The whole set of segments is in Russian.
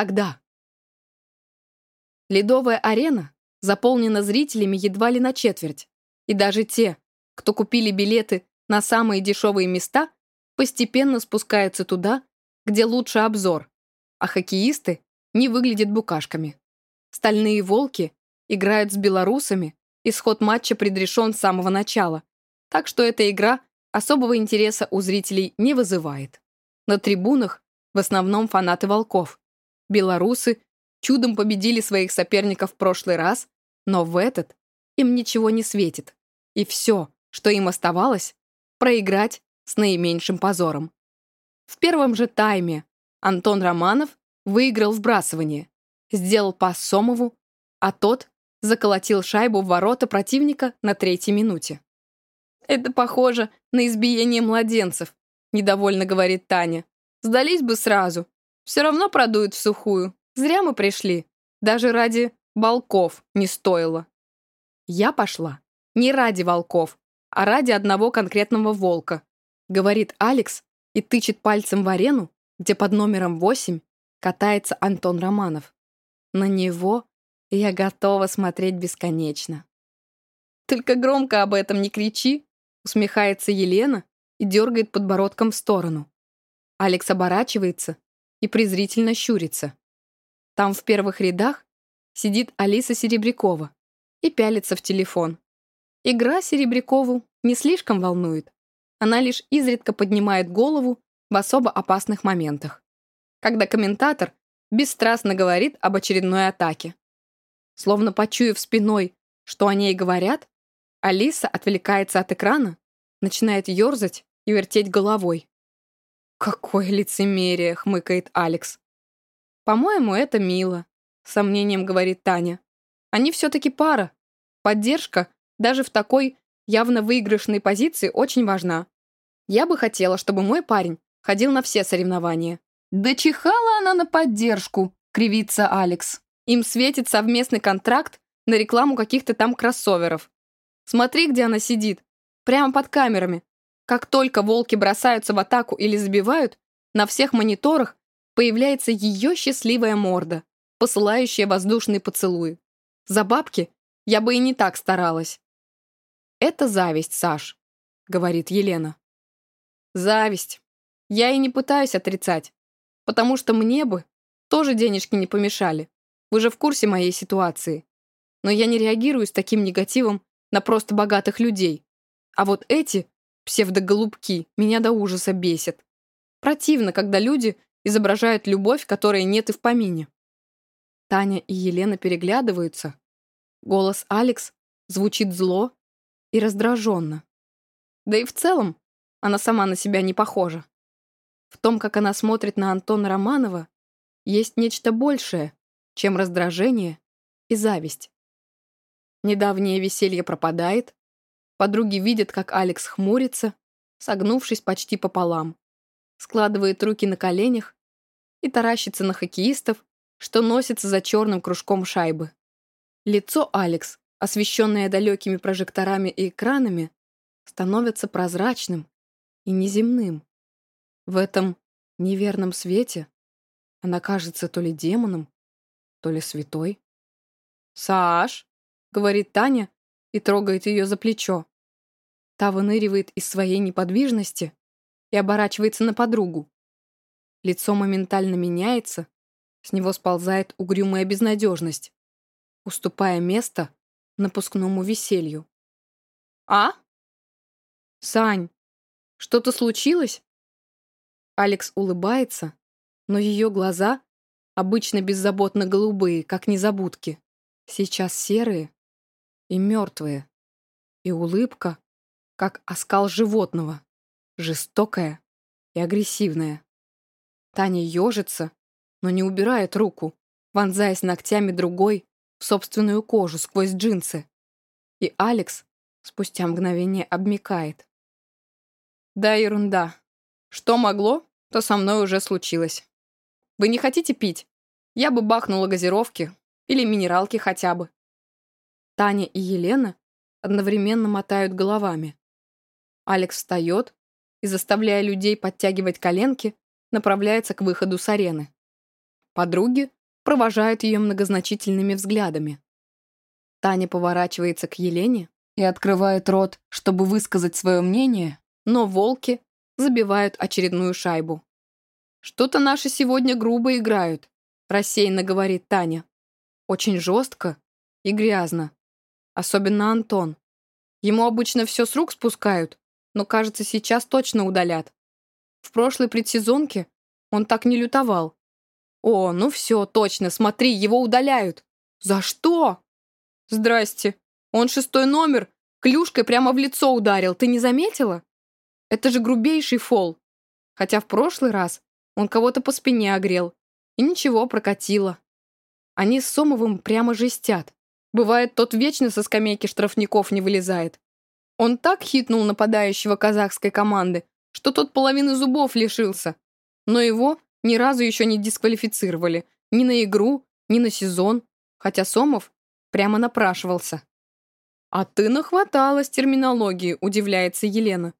тогда. Ледовая арена заполнена зрителями едва ли на четверть, и даже те, кто купили билеты на самые дешевые места, постепенно спускаются туда, где лучше обзор, а хоккеисты не выглядят букашками. Стальные волки играют с белорусами, исход матча предрешен с самого начала, так что эта игра особого интереса у зрителей не вызывает. На трибунах в основном фанаты волков. Белорусы чудом победили своих соперников в прошлый раз, но в этот им ничего не светит. И все, что им оставалось, проиграть с наименьшим позором. В первом же тайме Антон Романов выиграл сбрасывание, сделал пас Сомову, а тот заколотил шайбу в ворота противника на третьей минуте. «Это похоже на избиение младенцев», — недовольно говорит Таня. «Сдались бы сразу. Все равно продуют в сухую. Зря мы пришли. Даже ради волков не стоило». Я пошла не ради волков, а ради одного конкретного волка, говорит Алекс и тычет пальцем в арену, где под номером 8 катается Антон Романов. На него я готова смотреть бесконечно. «Только громко об этом не кричи», усмехается Елена и дергает подбородком в сторону. Алекс оборачивается и презрительно щурится. Там в первых рядах сидит Алиса Серебрякова и пялится в телефон. Игра Серебрякову не слишком волнует. Она лишь изредка поднимает голову в особо опасных моментах. Когда комментатор бесстрастно говорит об очередной атаке. Словно почуяв спиной, что о ней говорят, Алиса отвлекается от экрана, начинает ерзать и вертеть головой. «Какое лицемерие!» — хмыкает Алекс. «По-моему, это мило», — сомнением говорит Таня. «Они все-таки пара. Поддержка даже в такой явно выигрышной позиции очень важна. Я бы хотела, чтобы мой парень ходил на все соревнования». «Да чихала она на поддержку», — кривится Алекс. Им светит совместный контракт на рекламу каких-то там кроссоверов. Смотри, где она сидит. Прямо под камерами. Как только волки бросаются в атаку или забивают, на всех мониторах появляется ее счастливая морда, посылающая воздушные поцелуи. За бабки я бы и не так старалась. «Это зависть, Саш», — говорит Елена. «Зависть. Я и не пытаюсь отрицать, потому что мне бы тоже денежки не помешали. Вы же в курсе моей ситуации. Но я не реагирую с таким негативом на просто богатых людей. А вот эти псевдоголубки меня до ужаса бесят. Противно, когда люди изображают любовь, которой нет и в помине. Таня и Елена переглядываются. Голос Алекс звучит зло и раздраженно. Да и в целом она сама на себя не похожа. В том, как она смотрит на Антона Романова, есть нечто большее, чем раздражение и зависть. Недавнее веселье пропадает, подруги видят, как Алекс хмурится, согнувшись почти пополам, складывает руки на коленях и таращится на хоккеистов, что носится за черным кружком шайбы. Лицо Алекс, освещенное далекими прожекторами и экранами, становится прозрачным и неземным. В этом неверном свете она кажется то ли демоном, то ли святой. «Саш!» — говорит Таня и трогает ее за плечо. Та выныривает из своей неподвижности и оборачивается на подругу. Лицо моментально меняется, с него сползает угрюмая безнадежность, уступая место напускному веселью. «А? Сань, что-то случилось?» Алекс улыбается, но ее глаза обычно беззаботно голубые, как незабудки, сейчас серые и мертвые. И улыбка, как оскал животного, жестокая и агрессивная. Таня ежится, но не убирает руку, вонзаясь ногтями другой в собственную кожу сквозь джинсы. И Алекс спустя мгновение обмикает. Да, ерунда. Что могло, то со мной уже случилось. Вы не хотите пить? Я бы бахнула газировки или минералки хотя бы. Таня и Елена одновременно мотают головами. Алекс встает и, заставляя людей подтягивать коленки, направляется к выходу с арены. Подруги провожают ее многозначительными взглядами. Таня поворачивается к Елене и открывает рот, чтобы высказать свое мнение, но волки забивают очередную шайбу. «Что-то наши сегодня грубо играют», — рассеянно говорит Таня. «Очень жестко и грязно. Особенно Антон. Ему обычно все с рук спускают, но, кажется, сейчас точно удалят. В прошлой предсезонке он так не лютовал. О, ну все, точно, смотри, его удаляют. За что? Здрасте. Он шестой номер клюшкой прямо в лицо ударил, ты не заметила? Это же грубейший фол. Хотя в прошлый раз он кого-то по спине огрел. И ничего, прокатило. Они с Сомовым прямо жестят. Бывает, тот вечно со скамейки штрафников не вылезает. Он так хитнул нападающего казахской команды, что тот половины зубов лишился. Но его ни разу еще не дисквалифицировали. Ни на игру, ни на сезон. Хотя Сомов прямо напрашивался. «А ты нахваталась терминологии», — удивляется Елена.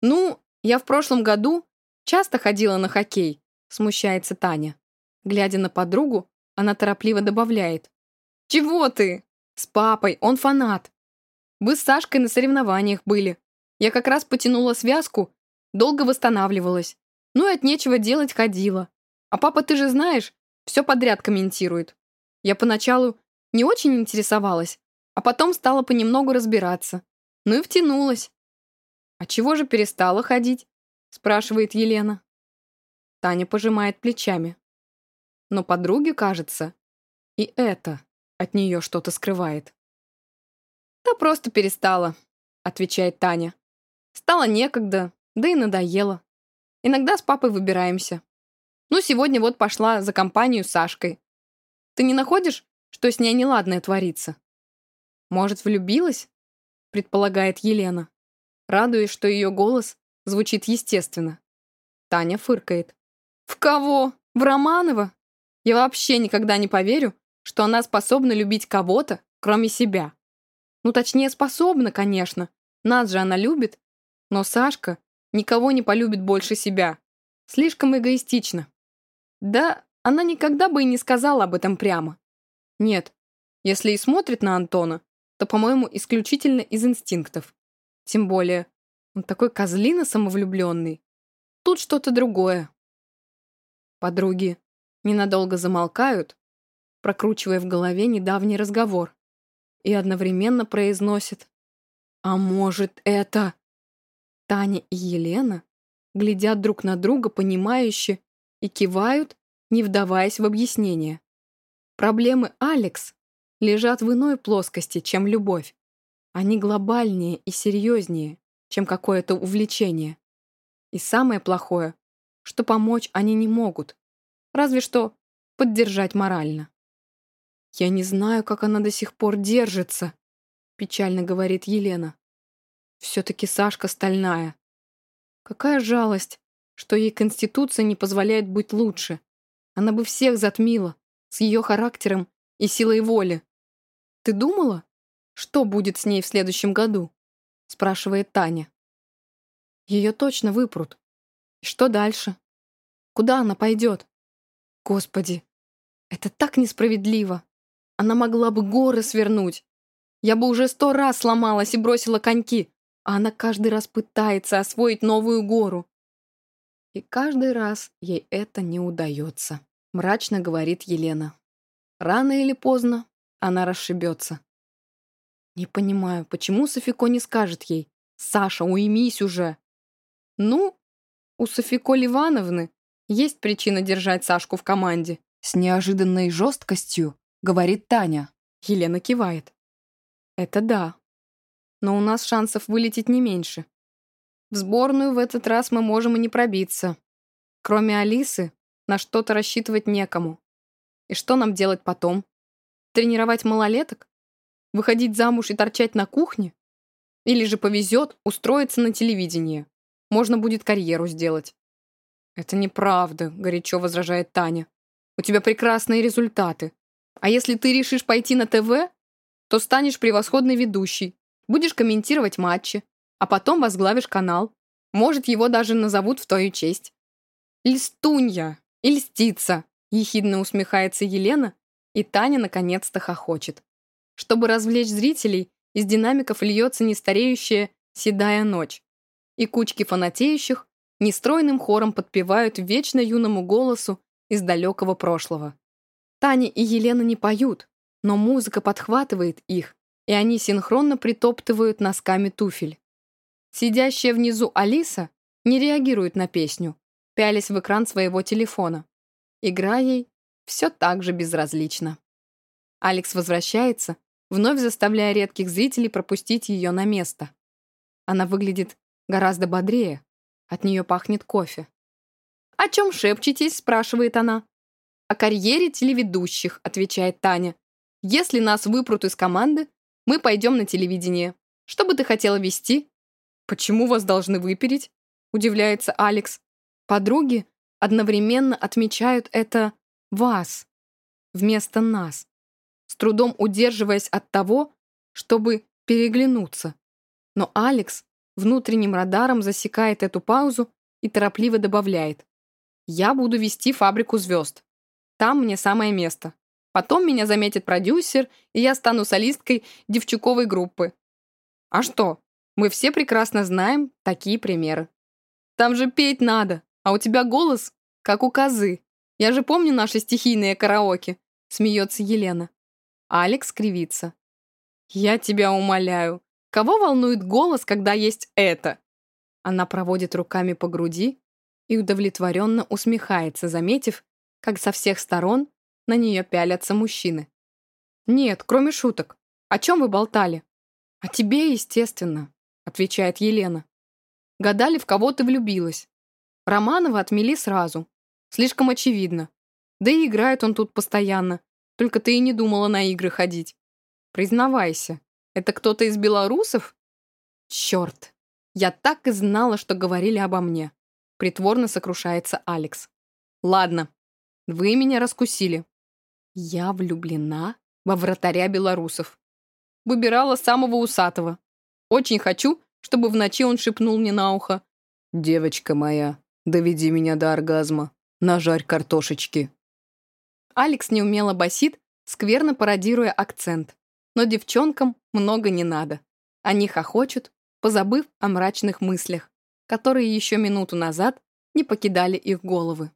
«Ну, я в прошлом году часто ходила на хоккей», — смущается Таня. Глядя на подругу, она торопливо добавляет. «Чего ты? С папой, он фанат. Вы с Сашкой на соревнованиях были. Я как раз потянула связку, долго восстанавливалась. Ну и от нечего делать ходила. А папа, ты же знаешь, все подряд комментирует. Я поначалу не очень интересовалась, а потом стала понемногу разбираться. Ну и втянулась. «А чего же перестала ходить?» спрашивает Елена. Таня пожимает плечами. Но подруге кажется, и это от нее что-то скрывает. «Да просто перестала», — отвечает Таня. «Стало некогда, да и надоело. Иногда с папой выбираемся. Ну, сегодня вот пошла за компанию с Сашкой. Ты не находишь, что с ней неладное творится?» «Может, влюбилась?» — предполагает Елена, радуясь, что ее голос звучит естественно. Таня фыркает. «В кого? В Романова? Я вообще никогда не поверю, что она способна любить кого-то, кроме себя. Ну, точнее, способна, конечно. Нас же она любит. Но Сашка никого не полюбит больше себя. Слишком эгоистично. Да, она никогда бы и не сказала об этом прямо. Нет, если и смотрит на Антона, то, по-моему, исключительно из инстинктов. Тем более, он такой козлина самовлюбленный. Тут что-то другое. Подруги ненадолго замолкают, прокручивая в голове недавний разговор, и одновременно произносят «А может, это...» Таня и Елена глядят друг на друга понимающе и кивают, не вдаваясь в объяснение. Проблемы Алекс лежат в иной плоскости, чем любовь. Они глобальнее и серьезнее, чем какое-то увлечение. И самое плохое, что помочь они не могут, разве что поддержать морально. «Я не знаю, как она до сих пор держится», — печально говорит Елена. «Все-таки Сашка стальная. Какая жалость, что ей Конституция не позволяет быть лучше. Она бы всех затмила, с ее характером и силой воли. Ты думала, что будет с ней в следующем году?» — спрашивает Таня. Ее точно выпрут. И что дальше? Куда она пойдет? Господи, это так несправедливо. Она могла бы горы свернуть. Я бы уже сто раз сломалась и бросила коньки, а она каждый раз пытается освоить новую гору. И каждый раз ей это не удается, мрачно говорит Елена. Рано или поздно она расшибется. Не понимаю, почему Софико не скажет ей «Саша, уймись уже!» Ну, у Софико Ливановны есть причина держать Сашку в команде. С неожиданной жесткостью говорит Таня. Елена кивает. Это да. Но у нас шансов вылететь не меньше. В сборную в этот раз мы можем и не пробиться. Кроме Алисы, на что-то рассчитывать некому. И что нам делать потом? Тренировать малолеток? Выходить замуж и торчать на кухне? Или же повезет устроиться на телевидение? Можно будет карьеру сделать. «Это неправда», — горячо возражает Таня. «У тебя прекрасные результаты. А если ты решишь пойти на ТВ, то станешь превосходной ведущей, будешь комментировать матчи, а потом возглавишь канал. Может, его даже назовут в твою честь. Льстунья и льстица. Ехидно усмехается Елена, и Таня наконец-то хохочет. Чтобы развлечь зрителей, из динамиков льется нестареющая седая ночь, и кучки фанатеющих нестройным хором подпевают вечно юному голосу из далекого прошлого. Таня и Елена не поют, но музыка подхватывает их, и они синхронно притоптывают носками туфель. Сидящая внизу Алиса не реагирует на песню, пялясь в экран своего телефона. Игра ей все так же безразлично. Алекс возвращается, вновь заставляя редких зрителей пропустить ее на место. Она выглядит гораздо бодрее, от нее пахнет кофе. «О чем шепчетесь?» – спрашивает она. «О карьере телеведущих», – отвечает Таня. «Если нас выпрут из команды, мы пойдем на телевидение. Что бы ты хотела вести?» «Почему вас должны выпереть?» – удивляется Алекс. Подруги одновременно отмечают это «вас» вместо «нас», с трудом удерживаясь от того, чтобы переглянуться. Но Алекс внутренним радаром засекает эту паузу и торопливо добавляет. «Я буду вести фабрику звезд. Там мне самое место. Потом меня заметит продюсер, и я стану солисткой девчуковой группы. А что? Мы все прекрасно знаем такие примеры. Там же петь надо, а у тебя голос, как у козы. Я же помню наши стихийные караоке», — смеется Елена. Алекс кривится. «Я тебя умоляю. Кого волнует голос, когда есть это?» Она проводит руками по груди и удовлетворенно усмехается, заметив, как со всех сторон на нее пялятся мужчины. «Нет, кроме шуток. О чем вы болтали?» «О тебе, естественно», — отвечает Елена. «Гадали, в кого ты влюбилась. Романова отмели сразу. Слишком очевидно. Да и играет он тут постоянно. Только ты и не думала на игры ходить. Признавайся, это кто-то из белорусов? Черт, я так и знала, что говорили обо мне. Притворно сокрушается Алекс. Ладно, вы меня раскусили. Я влюблена во вратаря белорусов. Выбирала самого усатого. Очень хочу, чтобы в ночи он шепнул мне на ухо. «Девочка моя, доведи меня до оргазма. Нажарь картошечки». Алекс неумело басит, скверно пародируя акцент. Но девчонкам много не надо. Они хохочут, позабыв о мрачных мыслях, которые еще минуту назад не покидали их головы.